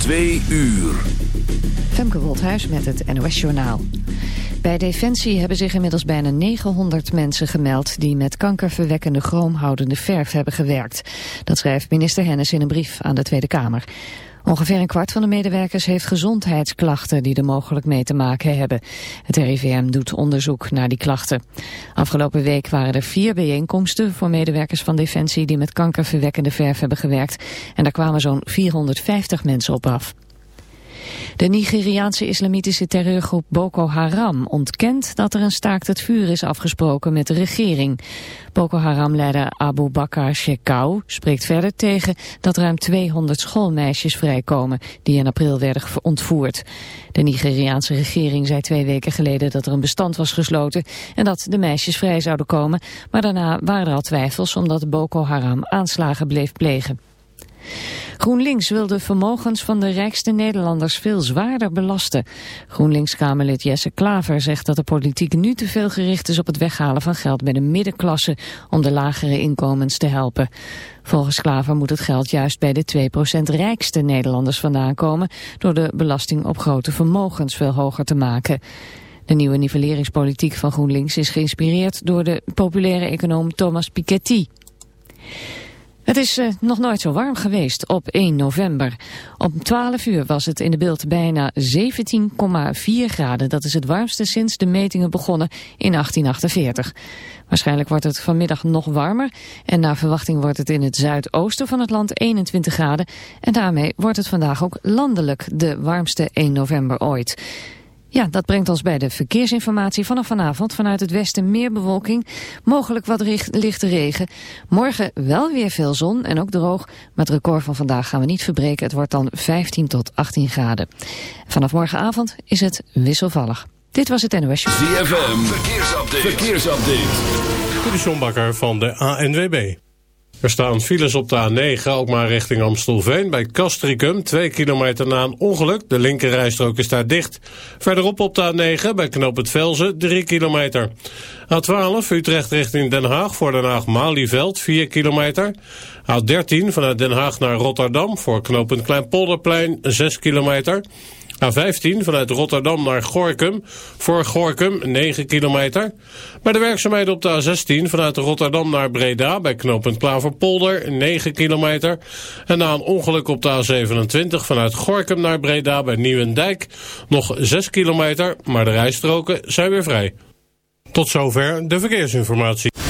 Twee uur. Femke Woldhuis met het NOS Journaal. Bij Defensie hebben zich inmiddels bijna 900 mensen gemeld... die met kankerverwekkende chroomhoudende verf hebben gewerkt. Dat schrijft minister Hennis in een brief aan de Tweede Kamer. Ongeveer een kwart van de medewerkers heeft gezondheidsklachten die er mogelijk mee te maken hebben. Het RIVM doet onderzoek naar die klachten. Afgelopen week waren er vier bijeenkomsten voor medewerkers van Defensie die met kankerverwekkende verf hebben gewerkt. En daar kwamen zo'n 450 mensen op af. De Nigeriaanse islamitische terreurgroep Boko Haram ontkent dat er een staakt het vuur is afgesproken met de regering. Boko Haram-leider Abu Bakr Shekau spreekt verder tegen dat ruim 200 schoolmeisjes vrijkomen die in april werden ontvoerd. De Nigeriaanse regering zei twee weken geleden dat er een bestand was gesloten en dat de meisjes vrij zouden komen, maar daarna waren er al twijfels omdat Boko Haram aanslagen bleef plegen. GroenLinks wil de vermogens van de rijkste Nederlanders veel zwaarder belasten. GroenLinks-Kamerlid Jesse Klaver zegt dat de politiek nu te veel gericht is op het weghalen van geld bij de middenklasse om de lagere inkomens te helpen. Volgens Klaver moet het geld juist bij de 2% rijkste Nederlanders vandaan komen door de belasting op grote vermogens veel hoger te maken. De nieuwe nivelleringspolitiek van GroenLinks is geïnspireerd door de populaire econoom Thomas Piketty. Het is uh, nog nooit zo warm geweest op 1 november. Om 12 uur was het in de beeld bijna 17,4 graden. Dat is het warmste sinds de metingen begonnen in 1848. Waarschijnlijk wordt het vanmiddag nog warmer. En naar verwachting wordt het in het zuidoosten van het land 21 graden. En daarmee wordt het vandaag ook landelijk de warmste 1 november ooit. Ja, dat brengt ons bij de verkeersinformatie. Vanaf vanavond vanuit het westen meer bewolking, mogelijk wat lichte regen. Morgen wel weer veel zon en ook droog. Maar het record van vandaag gaan we niet verbreken. Het wordt dan 15 tot 18 graden. Vanaf morgenavond is het wisselvallig. Dit was het NOS Show. ZFM, verkeersupdate. verkeersupdate. De van de ANWB. Er staan files op de A9, ook maar richting Amstelveen. Bij Castricum, 2 kilometer na een ongeluk. De linkerrijstrook is daar dicht. Verderop op de A9, bij Knoop het Velzen, 3 kilometer. A12, Utrecht richting Den Haag, voor Den Haag-Malieveld, 4 kilometer. A13, vanuit Den Haag naar Rotterdam, voor knooppunt Kleinpolderplein, 6 kilometer. A15 vanuit Rotterdam naar Gorkum. Voor Gorkum 9 kilometer. Bij de werkzaamheden op de A16 vanuit Rotterdam naar Breda bij knooppunt Klaverpolder 9 kilometer. En na een ongeluk op de A27 vanuit Gorkum naar Breda bij Nieuwendijk nog 6 kilometer. Maar de rijstroken zijn weer vrij. Tot zover de verkeersinformatie.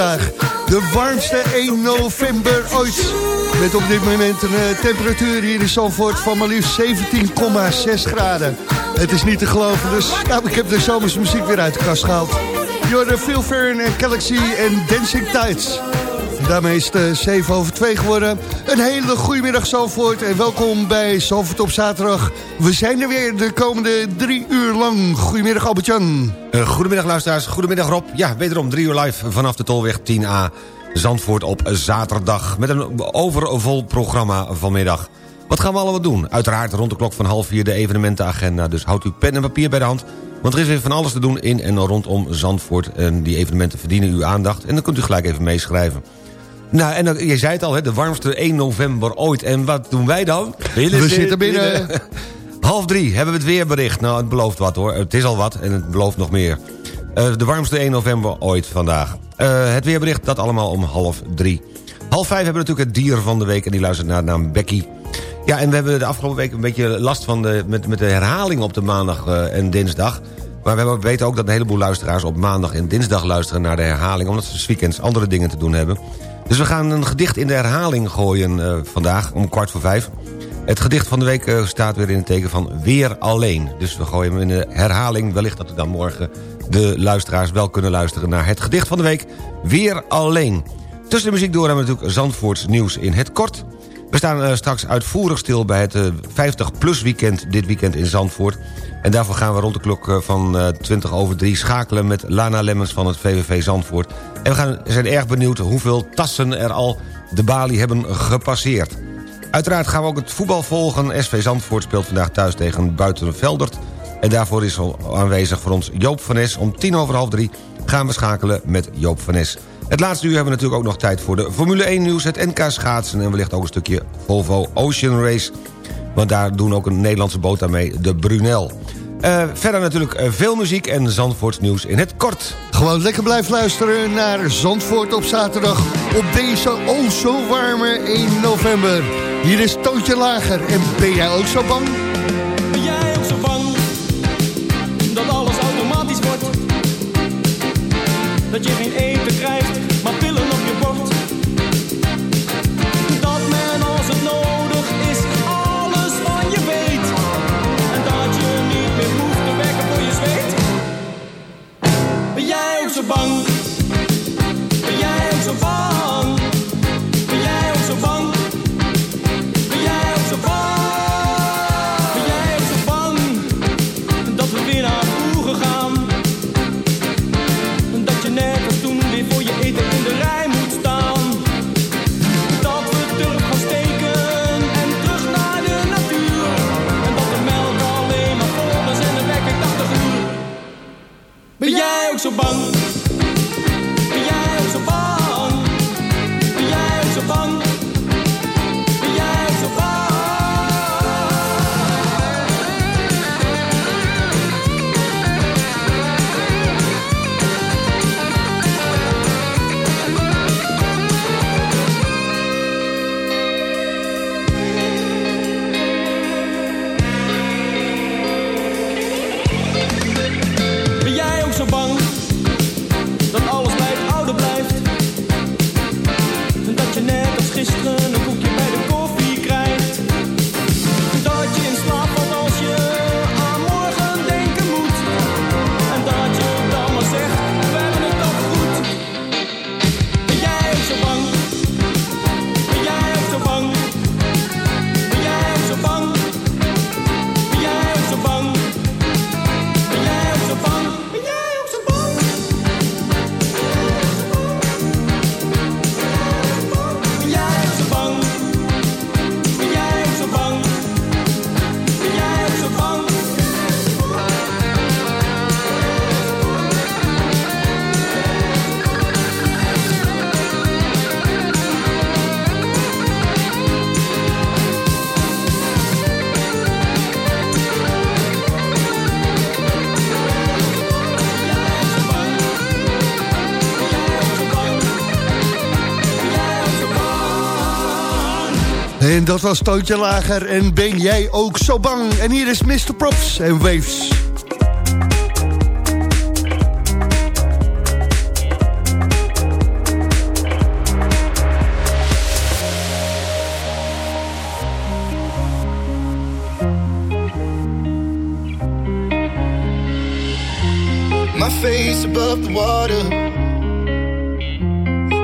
De warmste 1 november ooit. Met op dit moment een eh, temperatuur hier in Zandvoort van maar liefst 17,6 graden. Het is niet te geloven, dus ja, ik heb de zomerse muziek weer uit de kast gehaald. Jordan Phil Fern en Galaxy en Dancing Tides. Daarmee is het eh, 7 over 2 geworden. Een hele goede middag Zandvoort en welkom bij Zandvoort op zaterdag. We zijn er weer de komende drie uur lang. Goedemiddag Albert-Jan. Eh, goedemiddag luisteraars, goedemiddag Rob. Ja, wederom drie uur live vanaf de Tolweg 10A Zandvoort op zaterdag. Met een overvol programma vanmiddag. Wat gaan we allemaal doen? Uiteraard rond de klok van half vier de evenementenagenda. Dus houdt u pen en papier bij de hand. Want er is weer van alles te doen in en rondom Zandvoort. En die evenementen verdienen uw aandacht. En dan kunt u gelijk even meeschrijven. Nou, en dan, je zei het al, hè, de warmste 1 november ooit. En wat doen wij dan? We zitten binnen. Half drie hebben we het weerbericht. Nou, het belooft wat hoor. Het is al wat en het belooft nog meer. Eh, de warmste 1 november ooit vandaag. Eh, het weerbericht, dat allemaal om half drie. Half vijf hebben we natuurlijk het dier van de week... en die luistert naar de naam Becky. Ja, en we hebben de afgelopen week een beetje last van de, met, met de herhaling op de maandag eh, en dinsdag. Maar we hebben- weten ook dat een heleboel luisteraars op maandag en dinsdag luisteren naar de herhaling... omdat ze weekends andere dingen te doen hebben. Dus we gaan een gedicht in de herhaling gooien eh, vandaag om kwart voor vijf. Het gedicht van de week eh, staat weer in het teken van weer alleen. Dus we gooien hem in de herhaling. Wellicht dat we dan morgen de luisteraars wel kunnen luisteren naar het gedicht van de week. Weer alleen. Tussen de muziek door hebben we natuurlijk Zandvoorts nieuws in het kort. We staan eh, straks uitvoerig stil bij het 50-plus weekend dit weekend in Zandvoort. En daarvoor gaan we rond de klok eh, van eh, 20 over 3 schakelen met Lana Lemmens van het VVV Zandvoort. En we gaan, zijn erg benieuwd hoeveel tassen er al de balie hebben gepasseerd. Uiteraard gaan we ook het voetbal volgen. SV Zandvoort speelt vandaag thuis tegen Buitenveldert. En daarvoor is al aanwezig voor ons Joop van Nes. Om tien over half drie gaan we schakelen met Joop van Nes. Het laatste uur hebben we natuurlijk ook nog tijd voor de Formule 1 nieuws... het NK schaatsen en wellicht ook een stukje Volvo Ocean Race. Want daar doen ook een Nederlandse boot aan mee, de Brunel. Eh, verder natuurlijk eh, veel muziek en Zandvoorts nieuws in het kort. Gewoon lekker blijven luisteren naar Zandvoort op zaterdag... op deze oh zo warme 1 november. Hier is Tootje Lager en ben jij ook zo bang? Ben jij ook zo bang dat alles automatisch wordt? Dat je geen eten krijgt, En dat was Toontje Lager en ben jij ook zo bang. En hier is Mr. Props en Waves. My face above the water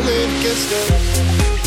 the way it gets done.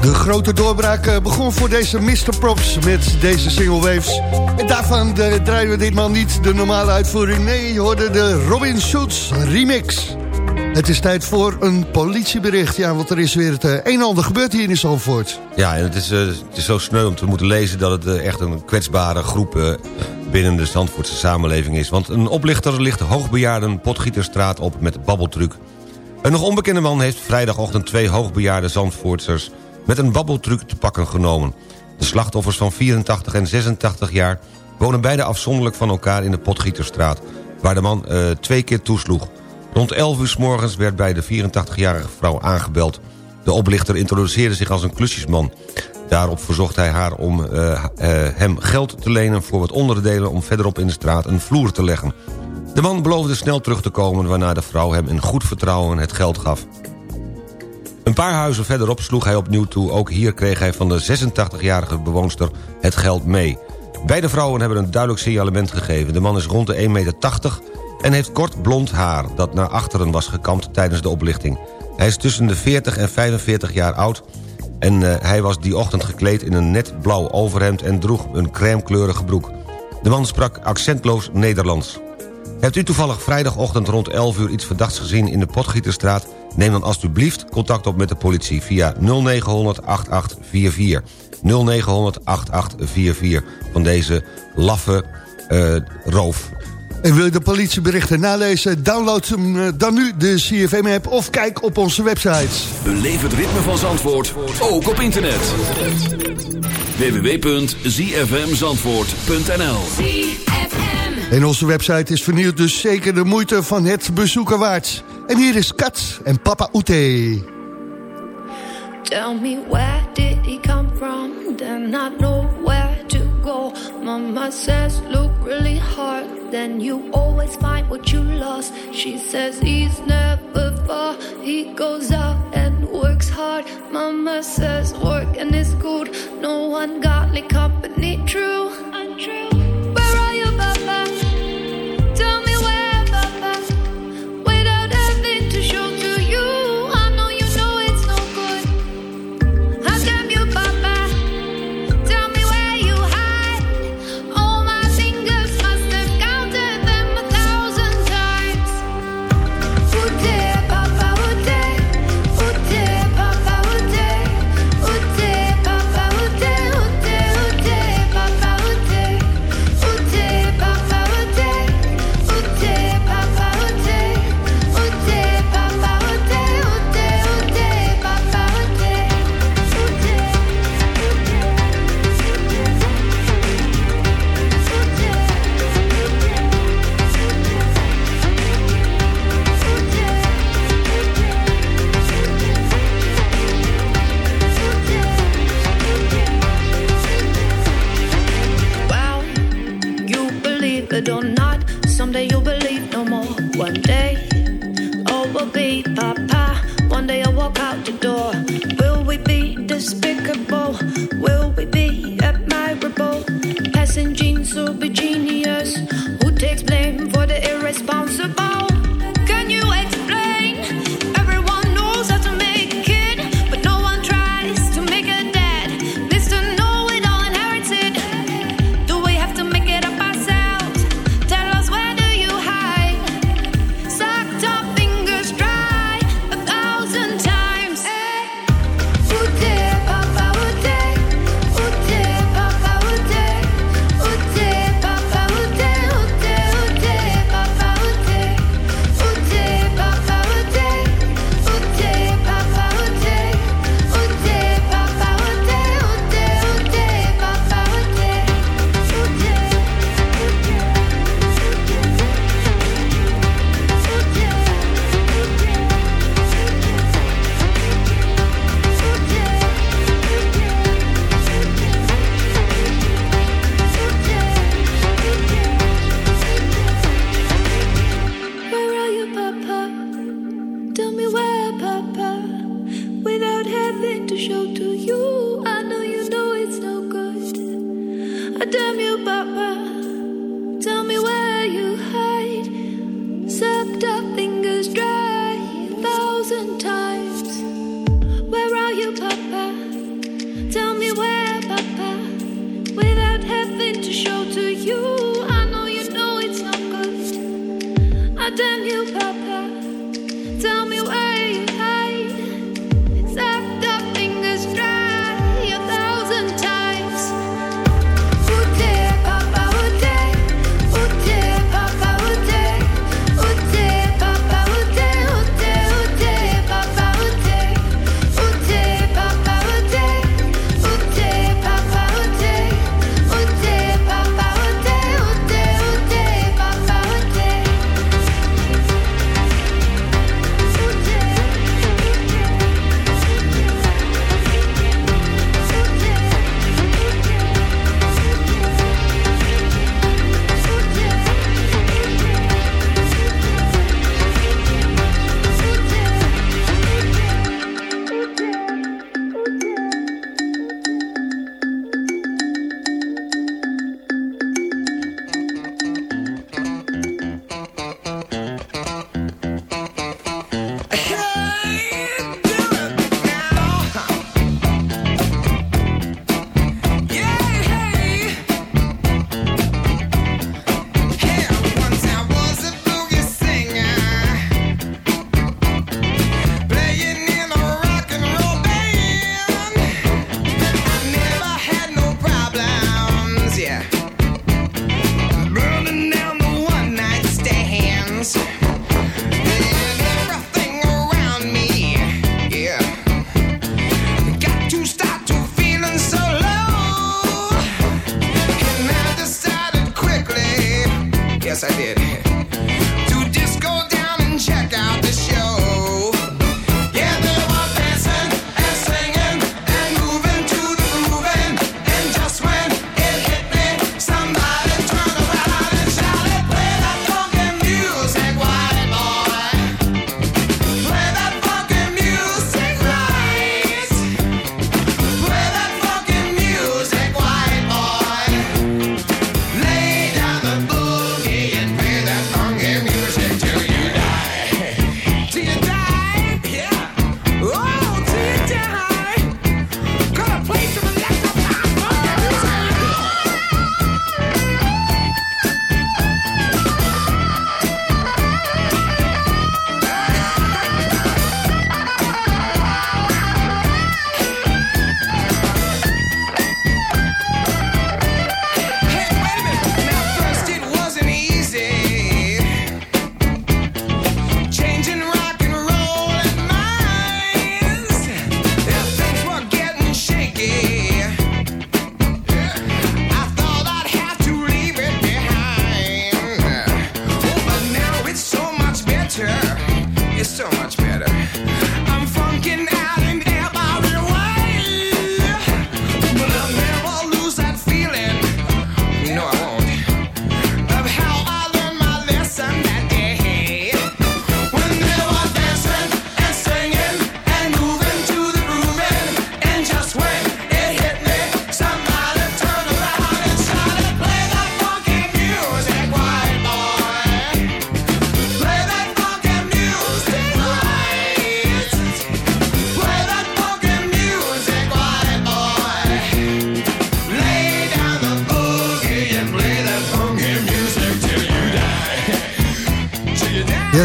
De grote doorbraak eh, begon voor deze Mr. Props met deze single waves. En daarvan eh, draaien we ditmaal niet de normale uitvoering. Nee, je hoorde de Robin Schultz remix. Het is tijd voor een politiebericht. Ja, want er is weer het eh, een en ander gebeurd hier in Zandvoort. Ja, en het is, het is zo sneu om te moeten lezen dat het echt een kwetsbare groep... Binnen de Zandvoortse samenleving is. Want een oplichter ligt hoogbejaarden Potgieterstraat op met babbeltruc. Een nog onbekende man heeft vrijdagochtend twee hoogbejaarde Zandvoortsers met een babbeltruc te pakken genomen. De slachtoffers van 84 en 86 jaar wonen beide afzonderlijk van elkaar in de Potgieterstraat... waar de man eh, twee keer toesloeg. Rond 11 uur s morgens werd bij de 84-jarige vrouw aangebeld. De oplichter introduceerde zich als een klusjesman. Daarop verzocht hij haar om eh, eh, hem geld te lenen voor wat onderdelen... om verderop in de straat een vloer te leggen. De man beloofde snel terug te komen... waarna de vrouw hem in goed vertrouwen het geld gaf. Een paar huizen verderop sloeg hij opnieuw toe. Ook hier kreeg hij van de 86-jarige bewoonster het geld mee. Beide vrouwen hebben een duidelijk signalement gegeven. De man is rond de 1,80 meter en heeft kort blond haar... dat naar achteren was gekamd tijdens de oplichting. Hij is tussen de 40 en 45 jaar oud... en uh, hij was die ochtend gekleed in een net blauw overhemd... en droeg een crèmekleurige broek. De man sprak accentloos Nederlands. Hebt u toevallig vrijdagochtend rond 11 uur iets verdachts gezien in de Potgieterstraat? Neem dan alstublieft contact op met de politie via 0900 8844. 0900 8844 van deze laffe uh, roof. En wil je de politieberichten nalezen? Download hem uh, dan nu, de CFM-app, of kijk op onze website. Beleef het ritme van Zandvoort, ook op internet. www.zfmzandvoort.nl En onze website is vernieuwd, dus zeker de moeite van het bezoeken waard. En hier is Kat en Papa Oete. Tell me where did he come from? Then I know where to go. Mama says look really hard, then you always find what you lost. She says he's never far. He goes out and works hard. Mama says work and is good. No ungodly company, true. Untrue. Or not, someday you'll believe no more. One day, oh, all will be Papa. One day I'll walk out the door. Will we be despicable? Will we be admirable? Passing genes will be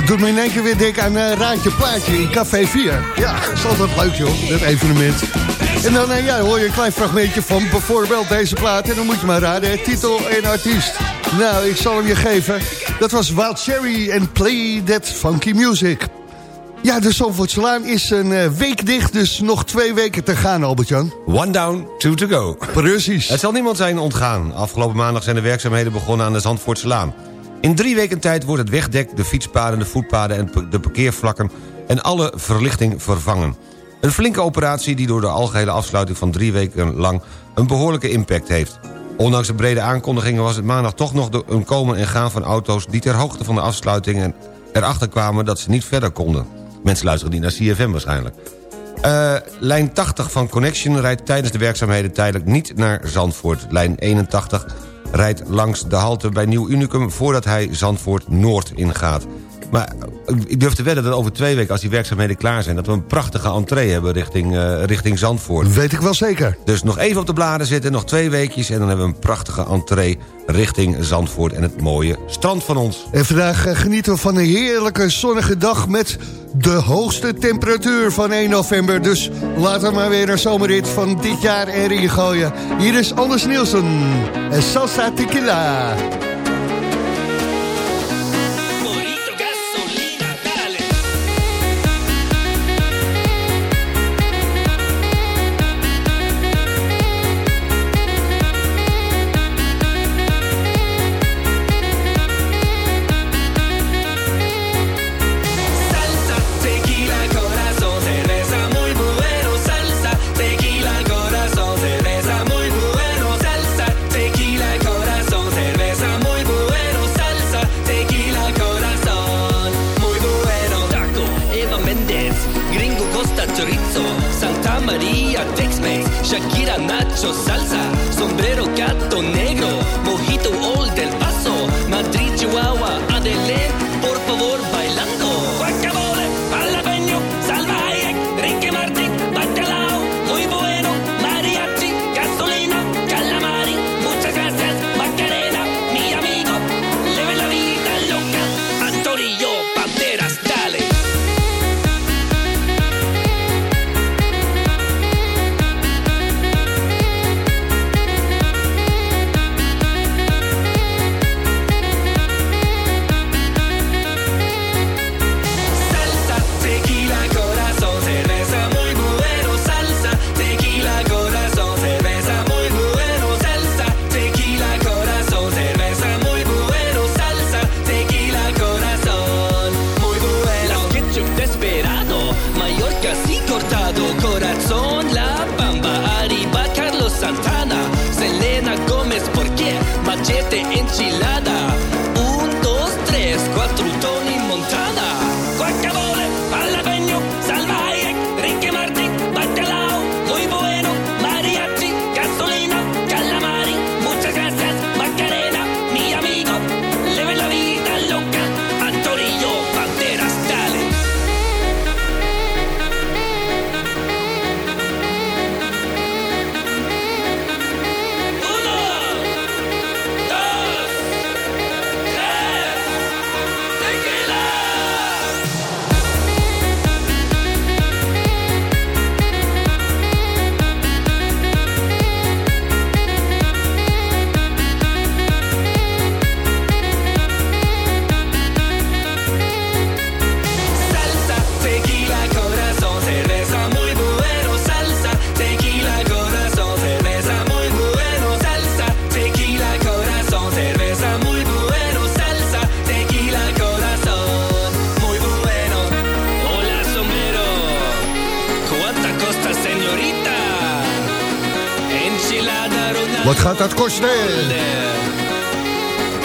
het doet me in één keer weer denken aan een Raadje Plaatje in Café 4. Ja, dat is altijd leuk joh, dat evenement. En dan eh, ja, hoor je een klein fragmentje van bijvoorbeeld deze plaat. En dan moet je maar raden, hè, titel en artiest. Nou, ik zal hem je geven. Dat was Wild Cherry en Play That Funky Music. Ja, de Zandvoortselaan is een eh, week dicht, dus nog twee weken te gaan, Albert-Jan. One down, two to go. Precies. Het zal niemand zijn ontgaan. Afgelopen maandag zijn de werkzaamheden begonnen aan de Zandvoortselaan. In drie weken tijd wordt het wegdek, de fietspaden, de voetpaden... en de parkeervlakken en alle verlichting vervangen. Een flinke operatie die door de algehele afsluiting van drie weken lang... een behoorlijke impact heeft. Ondanks de brede aankondigingen was het maandag toch nog een komen en gaan van auto's... die ter hoogte van de afsluiting erachter kwamen dat ze niet verder konden. Mensen luisteren niet naar CFM waarschijnlijk. Eh, lijn 80 van Connection rijdt tijdens de werkzaamheden tijdelijk niet naar Zandvoort. Lijn 81 rijdt langs de halte bij Nieuw Unicum... voordat hij Zandvoort Noord ingaat. Maar ik durf te wedden dat over twee weken, als die werkzaamheden klaar zijn... dat we een prachtige entree hebben richting, eh, richting Zandvoort. Weet ik wel zeker. Dus nog even op de bladen zitten, nog twee weekjes... en dan hebben we een prachtige entree richting Zandvoort... en het mooie strand van ons. En vandaag eh, genieten we van een heerlijke zonnige dag met de hoogste temperatuur van 1 november. Dus laten we maar weer een zomerrit van dit jaar erin gooien. Hier is Anders Nielsen en Salsa Tequila. Shakira, Nacho, Salsa, Sombrero, Gato Negro, Mojito, Old del Wat gaat dat kosten?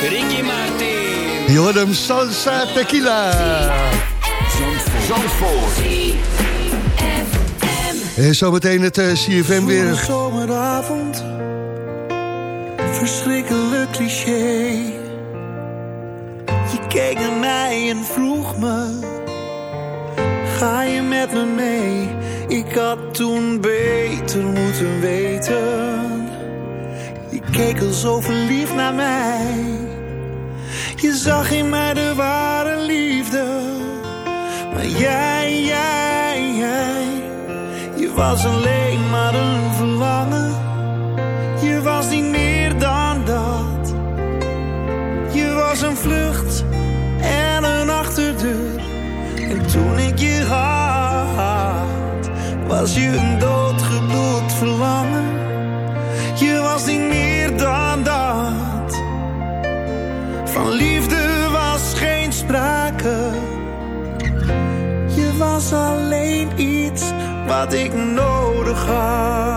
Ricky Martin. Je hoort hem salsa tequila. En zometeen het eh, CFM weer. Een zomeravond, verschrikkelijk cliché. Je keek naar mij en vroeg me, ga je met me mee? Ik had toen beter moeten weten. Keek al zo verliefd naar mij. Je zag in mij de ware liefde. Maar jij, jij, jij. Je was alleen maar een verlangen. Je was niet meer dan dat. Je was een vlucht en een achterdeur. En toen ik je had, was je een doodgebloed verlangen. Van liefde was geen sprake. Je was alleen iets wat ik nodig had.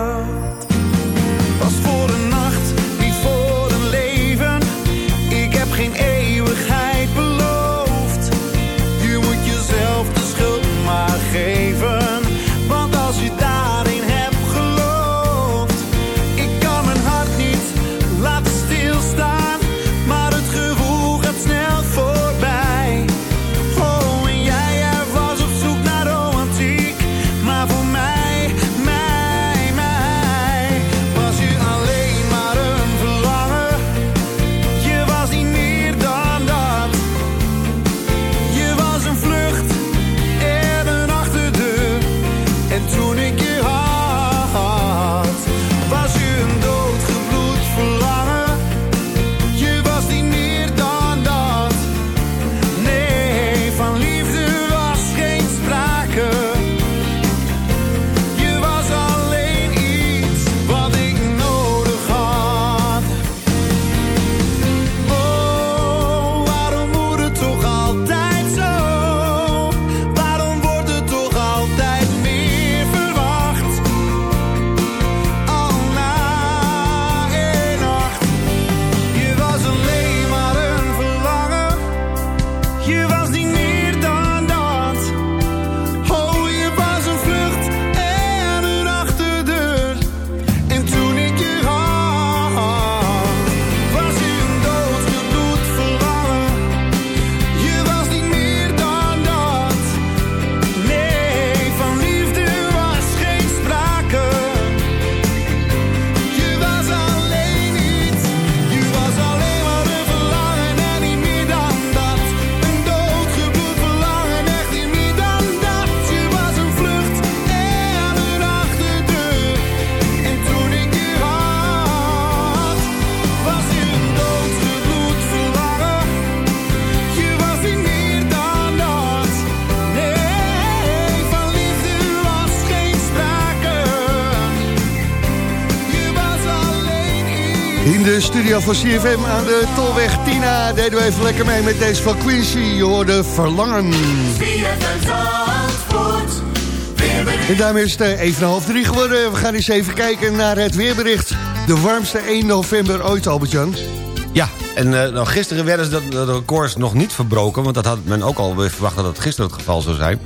Studio van CFM aan de Tolweg Tina deden we even lekker mee met deze van Quincy. Je hoorde Verlangen. En daarmee is het eh, even half drie geworden. We gaan eens even kijken naar het weerbericht. De warmste 1 november ooit, Albert-Jan. Ja, en eh, nou, gisteren werden ze de, de records nog niet verbroken... want dat had men ook al verwacht dat het gisteren het geval zou zijn.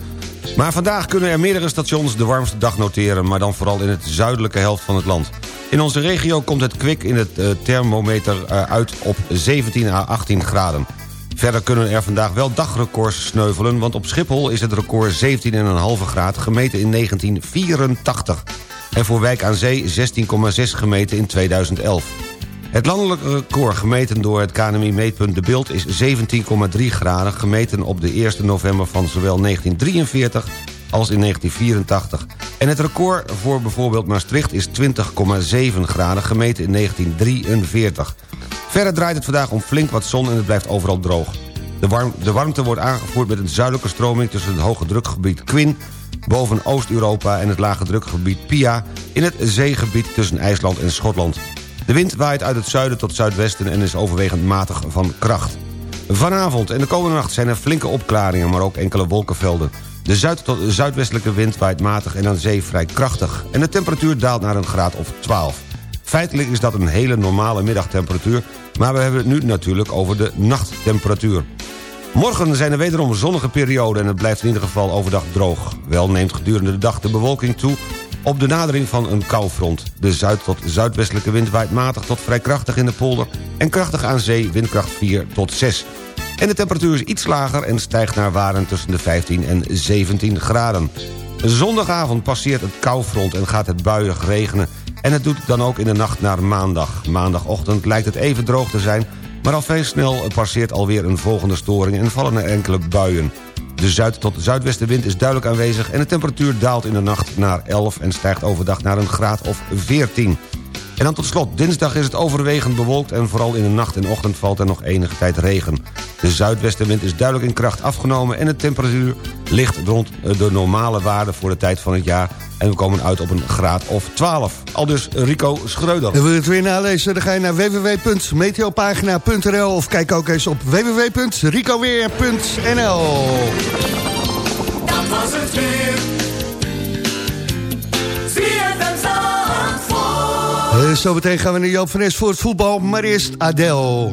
Maar vandaag kunnen er meerdere stations de warmste dag noteren... maar dan vooral in het zuidelijke helft van het land. In onze regio komt het kwik in het eh, thermometer eh, uit op 17 à 18 graden. Verder kunnen er vandaag wel dagrecords sneuvelen... want op Schiphol is het record 17,5 graden gemeten in 1984. En voor Wijk aan Zee 16,6 gemeten in 2011. Het landelijke record gemeten door het KNMI meetpunt De Beeld is 17,3 graden... gemeten op de 1 november van zowel 1943 als in 1984. En het record voor bijvoorbeeld Maastricht is 20,7 graden... gemeten in 1943. Verder draait het vandaag om flink wat zon en het blijft overal droog. De, warm, de warmte wordt aangevoerd met een zuidelijke stroming... tussen het hoge drukgebied Quinn boven Oost-Europa... en het lage drukgebied Pia in het zeegebied tussen IJsland en Schotland. De wind waait uit het zuiden tot zuidwesten en is overwegend matig van kracht. Vanavond en de komende nacht zijn er flinke opklaringen, maar ook enkele wolkenvelden. De zuid- tot zuidwestelijke wind waait matig en aan zee vrij krachtig... en de temperatuur daalt naar een graad of 12. Feitelijk is dat een hele normale middagtemperatuur... maar we hebben het nu natuurlijk over de nachttemperatuur. Morgen zijn er wederom zonnige perioden en het blijft in ieder geval overdag droog. Wel neemt gedurende de dag de bewolking toe op de nadering van een koufront. De zuid- tot zuidwestelijke wind waait matig tot vrij krachtig in de polder... en krachtig aan zee windkracht 4 tot 6. En de temperatuur is iets lager en stijgt naar waarden tussen de 15 en 17 graden. Zondagavond passeert het koufront en gaat het buiig regenen... en het doet dan ook in de nacht naar maandag. Maandagochtend lijkt het even droog te zijn... maar al vrij snel passeert alweer een volgende storing... en vallen er enkele buien. De zuid- tot zuidwestenwind is duidelijk aanwezig... en de temperatuur daalt in de nacht naar 11 en stijgt overdag naar een graad of 14. En dan tot slot, dinsdag is het overwegend bewolkt... en vooral in de nacht en ochtend valt er nog enige tijd regen. De zuidwestenwind is duidelijk in kracht afgenomen... en de temperatuur ligt rond de normale waarde voor de tijd van het jaar... en we komen uit op een graad of 12. Al dus Rico Schreuder. En wil je het weer nalezen? Dan ga je naar www.meteopagina.nl of kijk ook eens op www.ricoweer.nl Dat was het weer. Eh, Zometeen gaan we naar Joop van Es voor het voetbal, maar eerst Adele.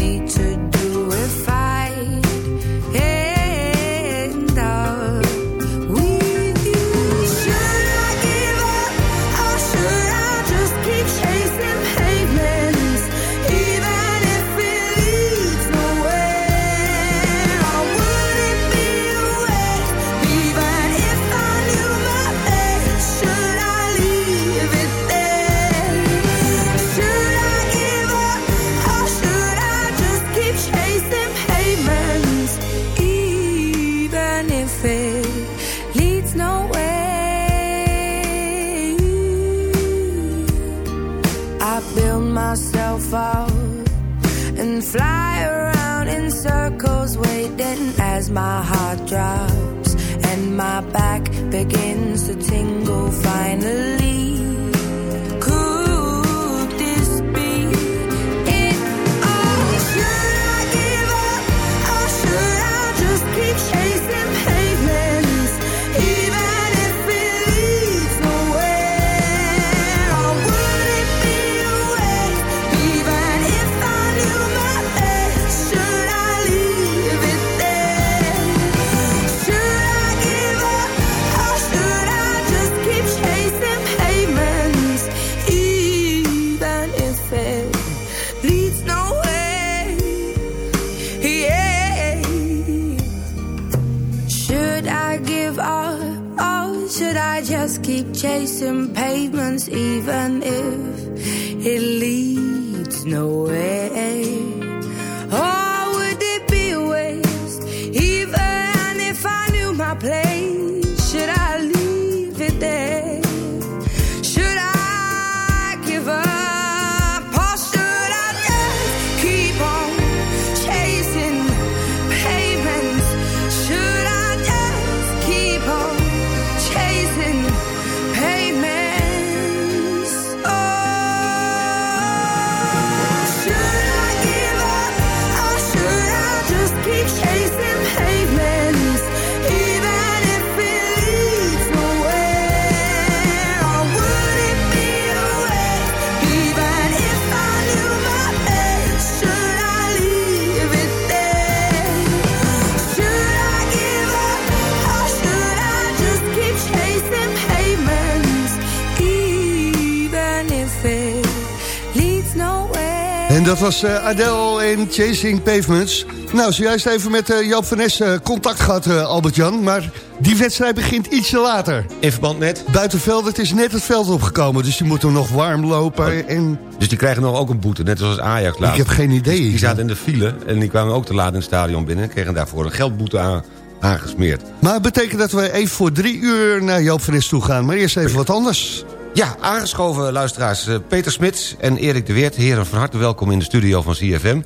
En dat was eh, Adele en Chasing Pavements. Nou, zojuist even met eh, Joop van Nes eh, contact gehad, eh, Albert-Jan. Maar die wedstrijd begint ietsje later. In verband met? Buitenveld, het is net het veld opgekomen. Dus die moeten nog warm lopen. En... Dus die krijgen nog ook een boete, net zoals Ajax laat. Ik heb geen idee. Die, die zaten in de file en die kwamen ook te laat in het stadion binnen... en kregen daarvoor een geldboete aan, aangesmeerd. Maar het betekent dat we even voor drie uur naar Joop van Nes toe gaan. Maar eerst even wat anders. Ja, aangeschoven luisteraars eh, Peter Smits en Erik de Weert. Heren, van harte welkom in de studio van CFM.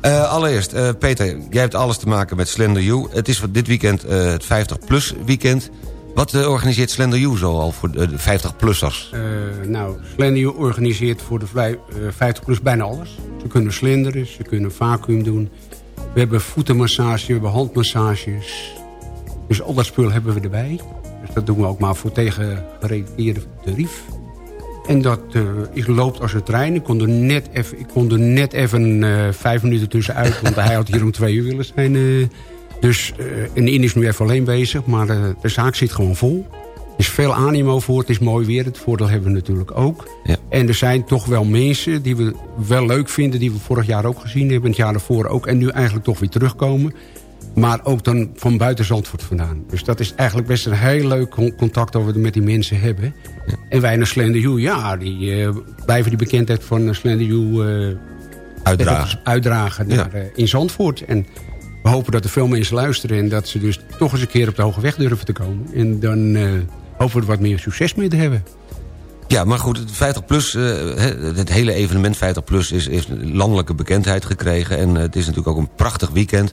Eh, allereerst, eh, Peter, jij hebt alles te maken met Slender U. Het is dit weekend het 50-plus weekend. Wat organiseert Slender U zo al voor de, de 50-plussers? Eh, nou, Slender U organiseert voor de vlij- eh, 50 plus bijna alles. Ze kunnen slenderen, ze kunnen vacuüm doen. We hebben voetenmassage, we hebben handmassages. Dus al dat spul hebben we erbij. Dus dat doen we ook maar voor tegen gerelateerde tarief. En dat eh, is, loopt als een trein. Ik kon er net even, ik kon er net even eh, vijf minuten tussenuit. Want hij had hier om twee uur willen zijn. eh. dus en Ine is nu even alleen bezig. Maar de zaak zit gewoon vol. Er is veel animo voor. Het is mooi weer. Het voordeel hebben we natuurlijk ook. En er zijn toch wel mensen die we wel leuk vinden. Die we vorig jaar ook gezien hebben. Het jaar daarvoor ook. En nu eigenlijk toch weer terugkomen. Maar ook dan van buiten Zandvoort vandaan. Dus dat is eigenlijk best een heel leuk con- contact dat we met die mensen hebben. En wij naar Slender ja, die eh, blijven die bekendheid van eh, Slender U... eh, Uitdragen. Uitdragen naar, in Zandvoort. En we hopen dat er veel mensen luisteren... en dat ze dus toch eens een keer op de hoge weg durven te komen. En dan hopen we er wat meer succes mee te hebben. Ja, maar goed, het 50 plus, het hele evenement 50 plus is, heeft landelijke bekendheid gekregen. En het is natuurlijk ook een prachtig weekend.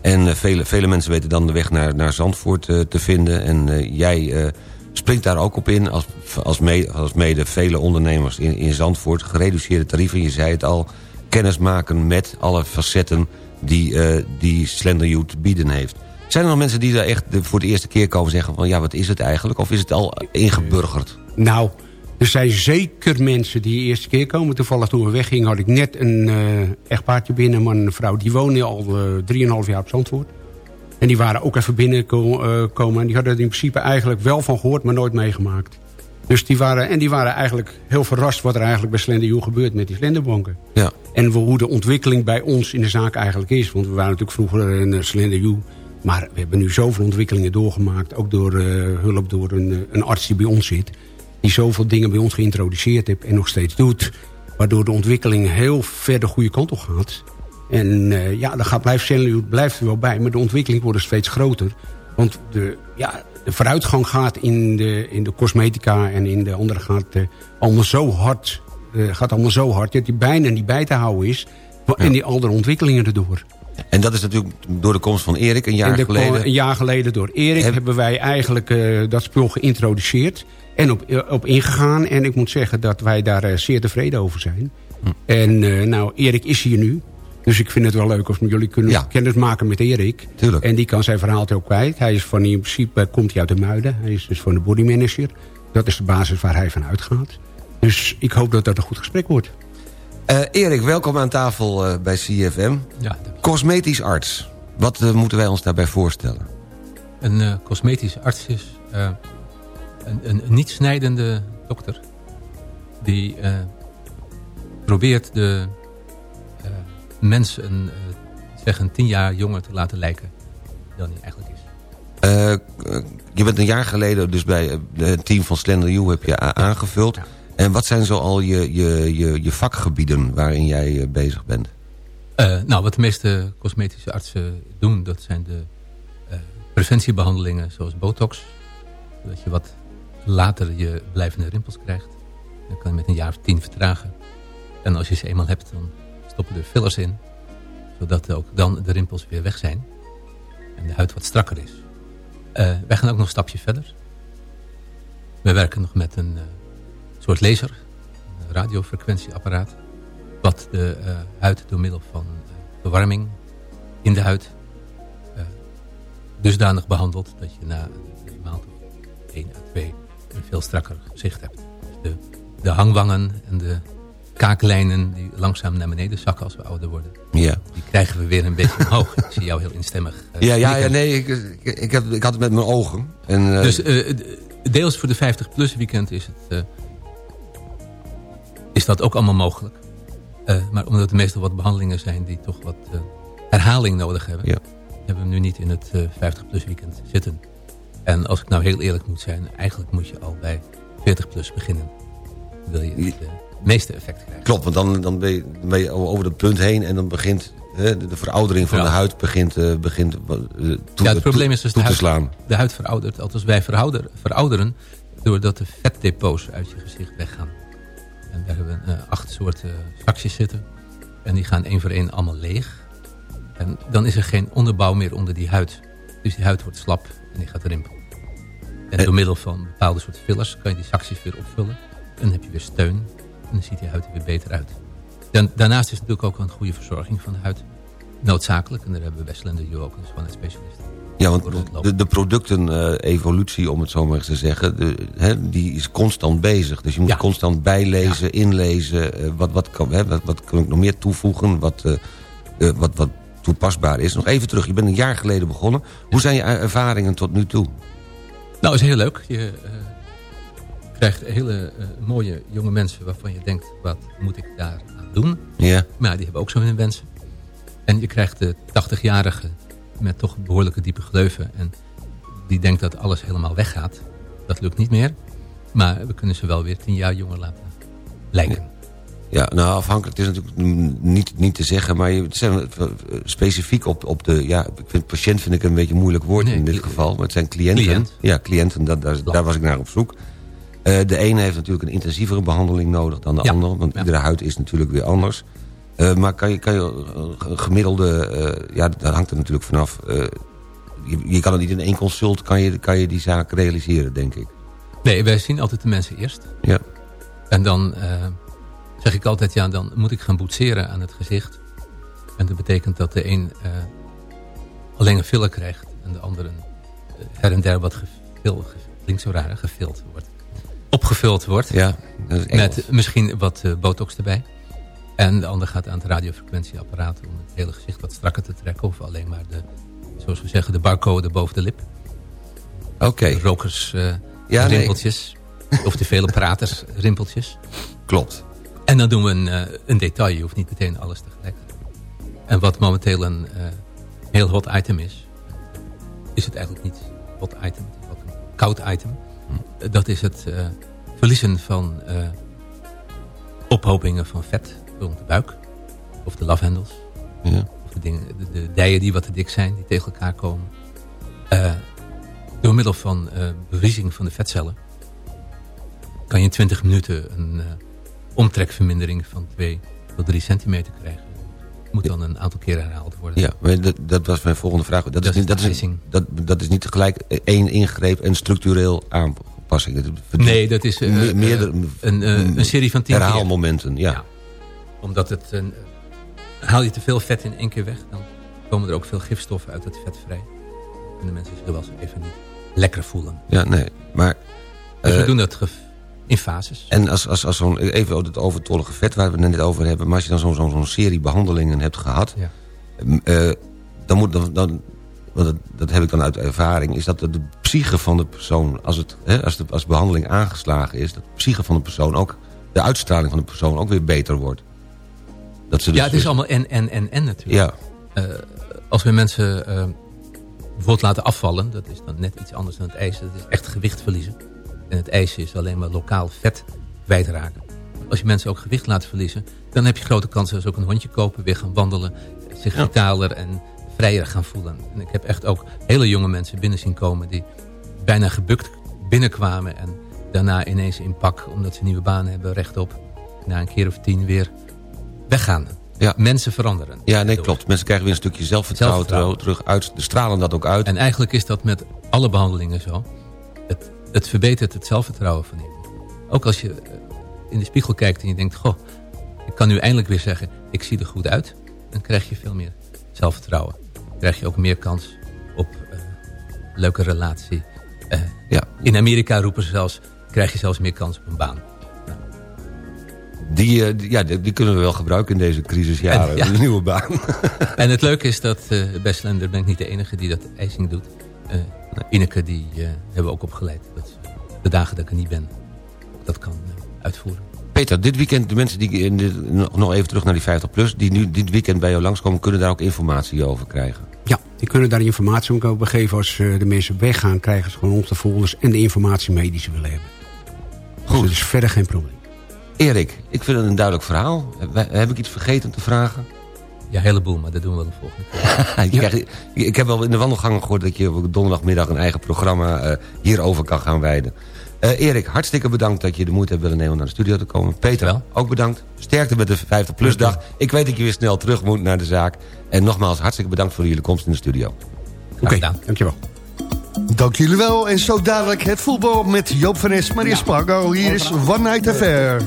En eh, vele, vele mensen weten dan de weg naar, naar Zandvoort eh, te vinden. En eh, jij springt daar ook op in als, als, mede, als mede vele ondernemers in, in Zandvoort. Gereduceerde tarieven, je zei het al. Kennis maken met alle facetten die, eh, die Slender You te bieden heeft. Zijn er nog mensen die daar echt voor de eerste keer komen zeggen van... ja, wat is het eigenlijk? Of is het al ingeburgerd? Nou, er zijn zeker mensen die de eerste keer komen. Toevallig toen we weggingen had ik net een eh echtpaardje binnen. en een vrouw, die wonen al eh 3,5 jaar op Zandvoort. En die waren ook even binnenkomen. en die hadden er in principe eigenlijk wel van gehoord, maar nooit meegemaakt. Dus die waren, en die waren eigenlijk heel verrast wat er eigenlijk bij Slender U gebeurt met die slenderbanken. Ja. En hoe de ontwikkeling bij ons in de zaak eigenlijk is. Want we waren natuurlijk vroeger een eh, Slender U. Maar we hebben nu zoveel ontwikkelingen doorgemaakt. Ook door eh, hulp door een, eh, een arts die bij ons zit. Die zoveel dingen bij ons geïntroduceerd heeft en nog steeds doet. Waardoor de ontwikkeling heel ver de goede kant op gaat. En eh, ja, dan gaat, blijft U blijft er wel bij. Maar de ontwikkeling wordt steeds groter. Want de, ja, de vooruitgang gaat in de, in de cosmetica en in de andere gaat eh, allemaal zo hard. eh, gaat allemaal zo hard dat die bijna niet bij te houden is. En die andere ontwikkelingen erdoor. En dat is natuurlijk door de komst van Erik een jaar en de- geleden. Een jaar geleden door Erik hebben wij eigenlijk dat spul geïntroduceerd. En op, op ingegaan. En ik moet zeggen dat wij daar eh, zeer tevreden over zijn. Hm. En eh, nou, Erik is hier nu. Dus ik vind het wel leuk als jullie kunnen kennis maken met Erik. Tuurlijk. En die kan zijn verhaal ook kwijt. Hij is van, in principe komt hij uit de Muiden. Hij is dus van de body manager. Dat is de basis waar hij van uitgaat. Dus ik hoop dat dat een goed gesprek wordt. Eh, Erik, welkom aan tafel eh, bij CFM. Ja, Cosmetisch arts. Wat moeten wij ons daarbij voorstellen? Een cosmetisch arts is eh, een, een niet snijdende dokter. Die eh, probeert de eh, mens een, eh, zeg een tien jaar jonger te laten lijken dan hij eigenlijk is. Je bent een jaar geleden dus bij het team van Slender U heb je aangevuld. En wat zijn zo al je, je, je, je vakgebieden waarin jij bezig bent? Nou, wat de meeste cosmetische artsen doen, dat zijn de eh, preventiebehandelingen zoals botox. Zodat je wat later je blijvende rimpels krijgt. Dat kan je met een jaar of tien vertragen. En als je ze eenmaal hebt, dan stoppen er fillers in. Zodat ook dan de rimpels weer weg zijn. En de huid wat strakker is. Eh, wij gaan ook nog een stapje verder. We werken nog met een eh, soort laser. Een radiofrequentieapparaat. Wat de eh, huid door middel van verwarming in de huid dusdanig behandelt dat je na een maand of één à twee een veel strakker gezicht hebt. Dus de, de hangwangen en de kaaklijnen die langzaam naar beneden zakken als we ouder worden. Ja. Die krijgen we weer een beetje omhoog. Ik zie jou heel instemmig. eh, Ja, ja, nee, ik, ik, ik, heb, ik had het met mijn ogen. En, eh, Dus eh, deels voor de 50-plus weekend is, het, is dat ook allemaal mogelijk. Maar omdat er meestal wat behandelingen zijn die toch wat herhaling nodig hebben... Ja. hebben we hem nu niet in het 50-plus weekend zitten. En als ik nou heel eerlijk moet zijn... eigenlijk moet je al bij 40-plus beginnen. Wil je het meeste effect krijgen. Klopt, want dan, dan, ben je, dan ben je over dat punt heen... en dan begint de, de veroudering van Ja. de huid begint, eh, begint eh, toe, ja, het probleem is dus de te huid, slaan. de huid veroudert. Althans, wij verouderen, verouderen doordat de vetdepots uit je gezicht weggaan. En daar hebben we eh, acht soorten zakjes zitten. En die gaan één voor één allemaal leeg. En dan is er geen onderbouw meer onder die huid. Dus die huid wordt slap en die gaat rimpelen. En door middel van bepaalde soort fillers kan je die zakjes weer opvullen. En dan heb je weer steun. En dan ziet die huid er weer beter uit. Dan, daarnaast is natuurlijk ook een goede verzorging van de huid noodzakelijk. En daar hebben we bij Slender You ook een schoonheidsspecialist. Ja, want de, de producten-evolutie, om het zo maar eens te zeggen... De, hè, die is constant bezig. Dus je moet constant bijlezen, inlezen. eh, wat, wat, kan, hè, wat, wat kan ik nog meer toevoegen? Wat, eh, eh, wat, wat toepasbaar is. Nog even terug, je bent een jaar geleden begonnen. Hoe zijn je ervaringen tot nu toe? Nou, is heel leuk. Je eh, krijgt hele eh, mooie jonge mensen waarvan je denkt... wat moet ik daar aan doen? Ja. Maar die hebben ook zo hun wensen. En je krijgt de 80-jarige met toch behoorlijke diepe gleuven. En die denkt dat alles helemaal weggaat. Dat lukt niet meer. Maar we kunnen ze wel weer tien jaar jonger laten lijken. Ja, nou afhankelijk, het is natuurlijk niet, niet te zeggen... maar je, zijn eh, specifiek op, op de... Ja, ik vind patiënt vind ik een beetje een moeilijk woord in dit geval. Maar het zijn cliënten. Cliënt. Ja, cliënten, dat, daar, daar was ik naar op zoek. Eh, de ene heeft natuurlijk een intensievere behandeling nodig dan de Ja. andere. Want iedere huid is natuurlijk weer anders. Eh, maar kan je, kan je gemiddelde... ja, dat hangt er natuurlijk vanaf. je, je kan het niet in één consult, kan je, kan je die zaak realiseren, denk ik. Nee, wij zien altijd de mensen eerst. Ja. En dan zeg ik altijd, ja, dan moet ik gaan boetseren aan het gezicht. En dat betekent dat de een eh, alleen een filler krijgt en de andere eh, her en der wat ge- klinkt zo raar, hè, gevild wordt. Opgevuld wordt. Ja. Met misschien wat eh, botox erbij. En de ander gaat aan het radiofrequentieapparaat om het hele gezicht wat strakker te trekken. Of alleen maar de, zoals we zeggen, de barcode boven de lip. Oké. Rokers nee. rimpeltjes. Of de vele praters rimpeltjes. Klopt. En dan doen we een, eh, een detail. Je hoeft niet meteen alles tegelijk te doen. En wat momenteel een eh, heel hot item is... is het eigenlijk niet hot item. Het is wat een koud item. Eh, Dat is het eh, verliezen van ophopingen van vet rond de buik. Of de lavendels. Ja. Of de, dingen, de, de dijen die wat te dik zijn, die tegen elkaar komen. Door middel van bevriezing van de vetcellen... kan je in 20 minuten een omtrekvermindering van 2 tot 3 centimeter krijgen. Moet dan een aantal keren herhaald worden. Ja, maar dat, dat was mijn volgende vraag. Dat, is, niet, dat, is, dat, dat is niet tegelijk één ingreep en structureel aanpassing. Dat Nee, dat is me- meerdere- een, een serie van 10 keer. herhaalmomenten. Ja. Omdat het eh, haal je te veel vet in één keer weg, dan komen er ook veel gifstoffen uit het vet vrij. En de mensen zullen wel eens even niet lekker voelen. Ja, nee. Maar, Dus we eh, doen dat in fases. En als, als, als zo'n, even over het overtollige vet waar we het net over hebben... maar als je dan zo'n zo'n zo'n serie behandelingen hebt gehad... Ja. eh, dan moet dan, dan want dat, dat heb ik dan uit ervaring... is dat de, psyche van de persoon... als, het, hè, als, de, als de behandeling aangeslagen is... dat de psyche van de persoon ook... de uitstraling van de persoon ook weer beter wordt. Dat ze dus ja, het is allemaal en, en, en, en natuurlijk. Ja. Eh, als we mensen eh, bijvoorbeeld laten afvallen... dat is dan net iets anders dan het ijs. Dat is echt gewicht verliezen. En het ijs is alleen maar lokaal vet kwijtraken. Als je mensen ook gewicht laat verliezen... dan heb je grote kans dat ze ook een hondje kopen... weer gaan wandelen, zich vitaler en vrijer gaan voelen. En ik heb echt ook hele jonge mensen binnen zien komen... die bijna gebukt binnenkwamen... en daarna ineens in pak, omdat ze een nieuwe baan hebben, rechtop... na een keer of tien weer weggaan. Ja. Mensen veranderen. Ja, nee, klopt. Mensen krijgen weer een stukje zelfvertrouwen, Zelfvertrouwen. terug uit. De stralen dat ook uit. En eigenlijk is dat met alle behandelingen zo. Het, het verbetert het zelfvertrouwen van iemand. Ook als je eh, in de spiegel kijkt en je denkt... Goh, ik kan nu eindelijk weer zeggen, ik zie er goed uit. Dan krijg je veel meer zelfvertrouwen. Dan krijg je ook meer kans op eh, leuke relatie. Eh, Ja. In Amerika roepen ze zelfs, krijg je zelfs meer kans op een baan. Die, ja, die, die kunnen we wel gebruiken in deze crisisjaren. En- ja. Een nieuwe baan. En het leuke is dat bij Slender ben ik niet de enige die dat ijzing doet. Eh Ineke die eh, hebben we ook opgeleid. Dat ze de dagen dat ik er niet ben, dat kan eh, uitvoeren. Peter, dit weekend, de mensen die in dit- nog- nog even terug naar die 50 plus... die nu dit weekend bij jou langskomen, kunnen daar ook informatie over krijgen. Ja, die kunnen daar informatie over geven. Als eh, de mensen weggaan, krijgen ze gewoon onze folders... en de informatie mee die ze willen hebben. Goed. Dus dat is verder geen probleem. Erik, ik vind het een duidelijk verhaal. Heb, heb ik iets vergeten te vragen? Ja, een heleboel, maar dat doen we de volgende keer. Krijgt- ik heb wel in de wandelgangen gehoord dat je op donderdagmiddag een eigen programma eh, hierover kan gaan wijden. Eh, Erik, hartstikke bedankt dat je de moeite hebt willen nemen om naar de studio te komen. Peter, ook bedankt. Sterkte met de 50 plus dag. Ik weet dat je weer snel terug moet naar de zaak. En nogmaals, hartstikke bedankt voor jullie komst in de studio. Oké, dankjewel. Dank jullie wel. En zo dadelijk het voetbal met Joop van Es, Maria Spargo. Hier is One Night Affair.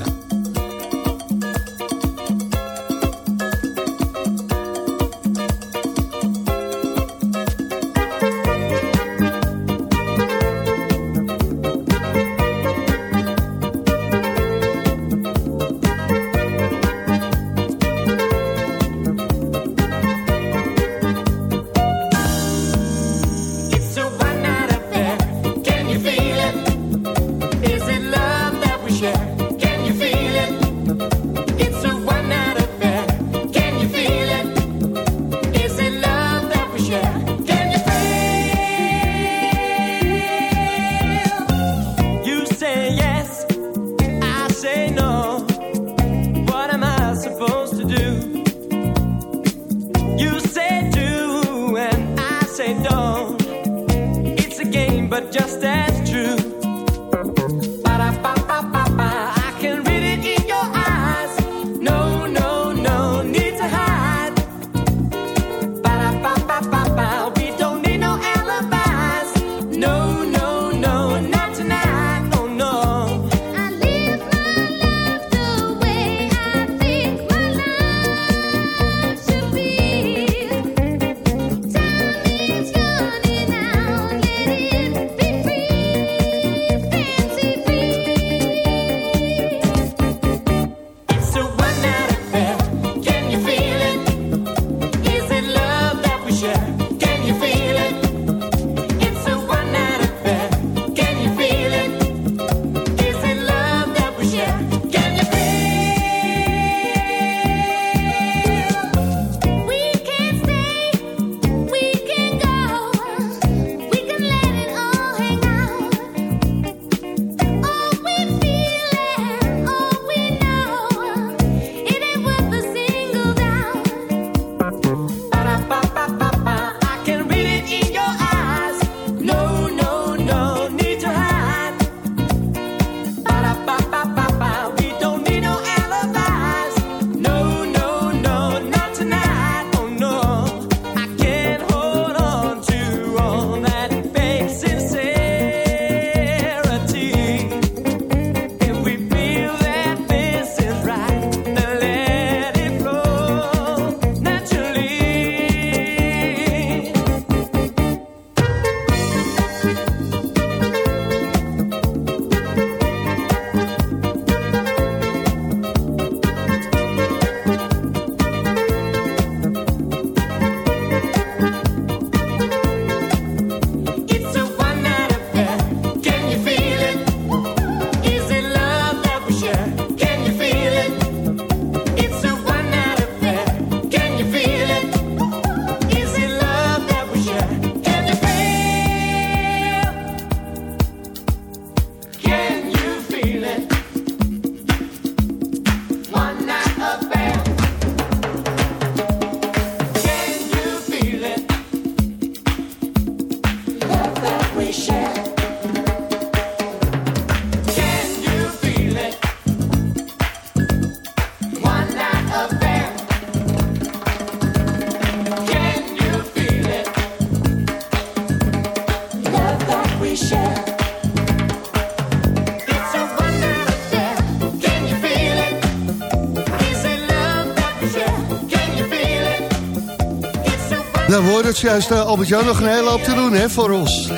Nou, we hoorden het juist, eh, Albert-Jan, nog een hele hoop te doen hè, voor ons.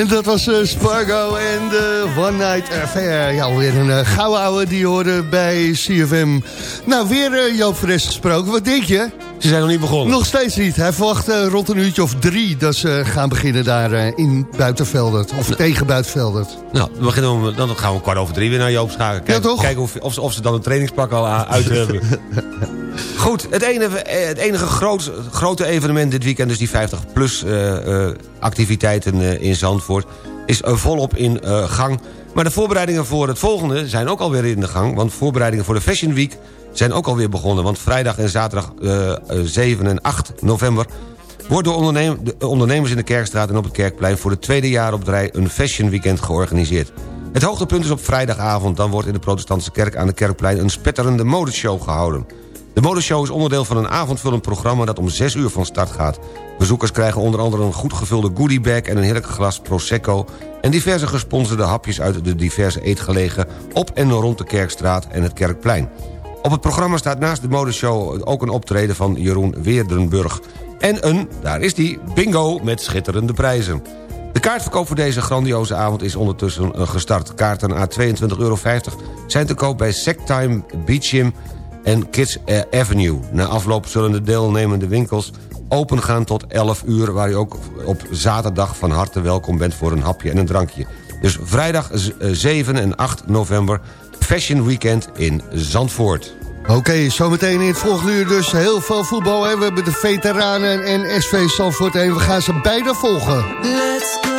en dat was eh, Spargo en de One Night Affair. Ja, alweer een uh, gouden ouwe die hoorde bij CFM. Nou, weer uh, Joop Fres gesproken. Wat denk je? Ze zijn nog niet begonnen. Nog steeds niet. Hij verwacht rond een uurtje of drie dat ze gaan beginnen daar in Buitenveldert. Of tegen Buitenveldert. Nou, we beginnen om, dan gaan we kwart over drie weer naar Joop Schaken. Kijk, Ja, toch? Kijken of, of, ze- of ze dan een trainingspak al uit hebben. Goed, het enige, eh, het enige grote evenement dit weekend... dus die 50-plus activiteiten eh, in Zandvoort... is eh, volop in eh, gang. Maar de voorbereidingen voor het volgende zijn ook alweer in de gang... want voorbereidingen voor de Fashion Week zijn ook alweer begonnen. Want vrijdag en zaterdag eh, eh, 7 en 8 november... wordt door ondernem- de ondernemers in de Kerkstraat en op het Kerkplein... voor de tweede jaar op de rij een Fashion Weekend georganiseerd. Het hoogtepunt is op vrijdagavond. Dan wordt in de protestantse kerk aan de Kerkplein... een spetterende modeshow gehouden. De modeshow is onderdeel van een avondvullend programma... dat om 6 uur van start gaat. Bezoekers krijgen onder andere een goed gevulde goodiebag... en een heerlijk glas Prosecco... en diverse gesponsorde hapjes uit de diverse eetgelegen... op en rond de Kerkstraat en het Kerkplein. Op het programma staat naast de modeshow ook een optreden van Jeroen Weerdenburg. En een, daar is die, bingo met schitterende prijzen. De kaartverkoop voor deze grandioze avond is ondertussen eh, gestart. Kaarten aan 22,50 euro zijn te koop bij Sectime Beach Gym en Kids Avenue. Na afloop zullen de deelnemende winkels open gaan tot 11 uur... waar u ook op zaterdag van harte welkom bent voor een hapje en een drankje. Dus vrijdag z- eh, 7 en 8 november Fashion Weekend in Zandvoort. Oké, zometeen in het volgende uur dus heel veel voetbal. Hè. We hebben de veteranen en SV Zandvoort en we gaan ze beide volgen. Let's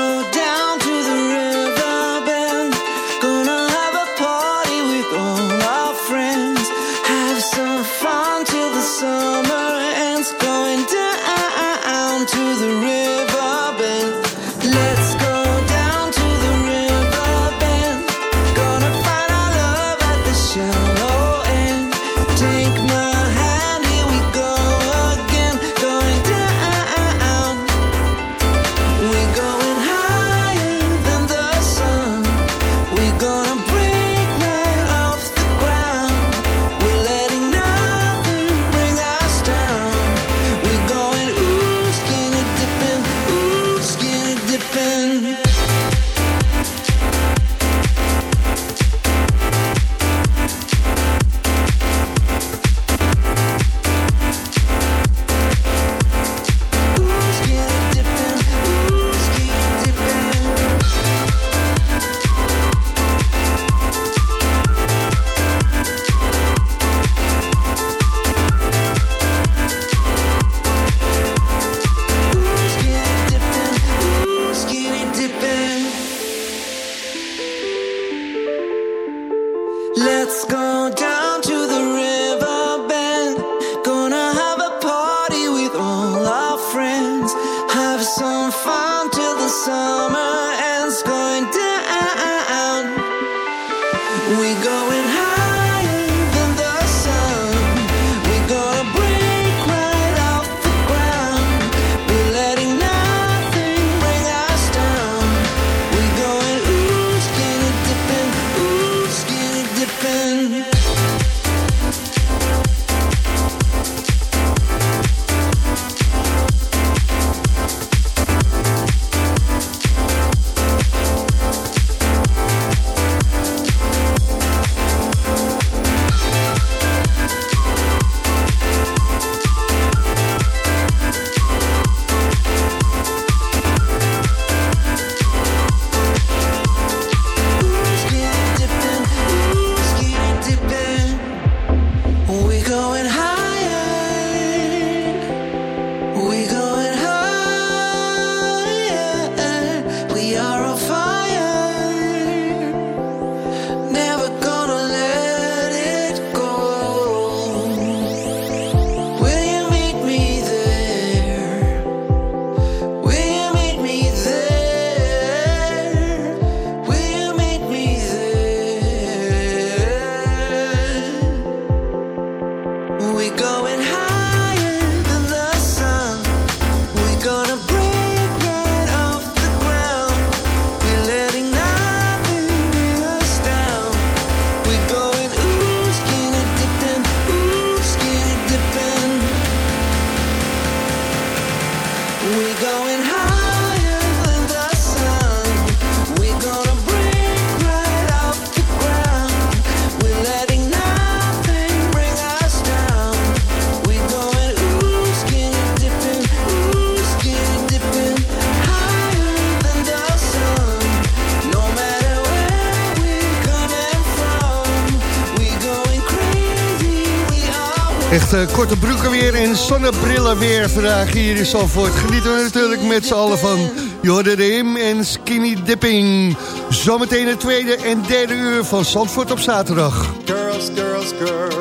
korte broeken weer en zonnebrillen weer vandaag hier in Zandvoort. Genieten we natuurlijk met z'n allen van Jorde de Him en Skinny Dipping. Zometeen het tweede en derde uur van Zandvoort op zaterdag. Girls, girls, girls.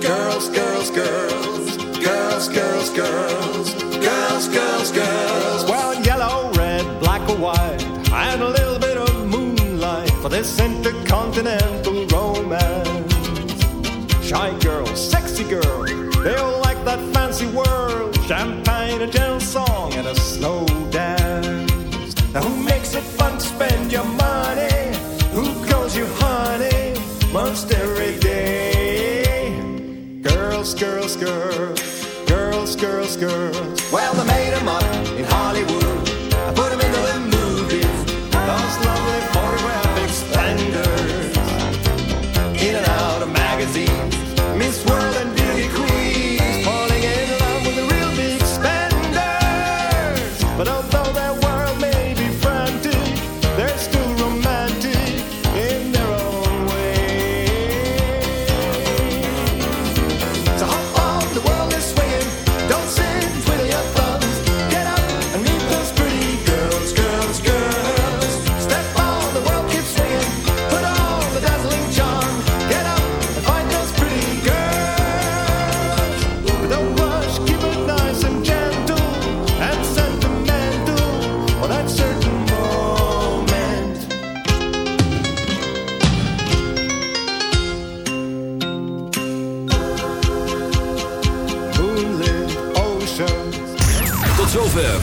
Girls, girls, girls. Girls, girls, girls. Girls, girls, girls. Well, yellow, red, black or white. And a little bit of moonlight for this intercontinental romance. Shy that fancy world. Champagne, a gentle song, and a slow dance. Now, who makes it fun to spend your money? Who calls you honey most every day? Girls, girls, girls. Girls, girls, girls. Well, they made 'em up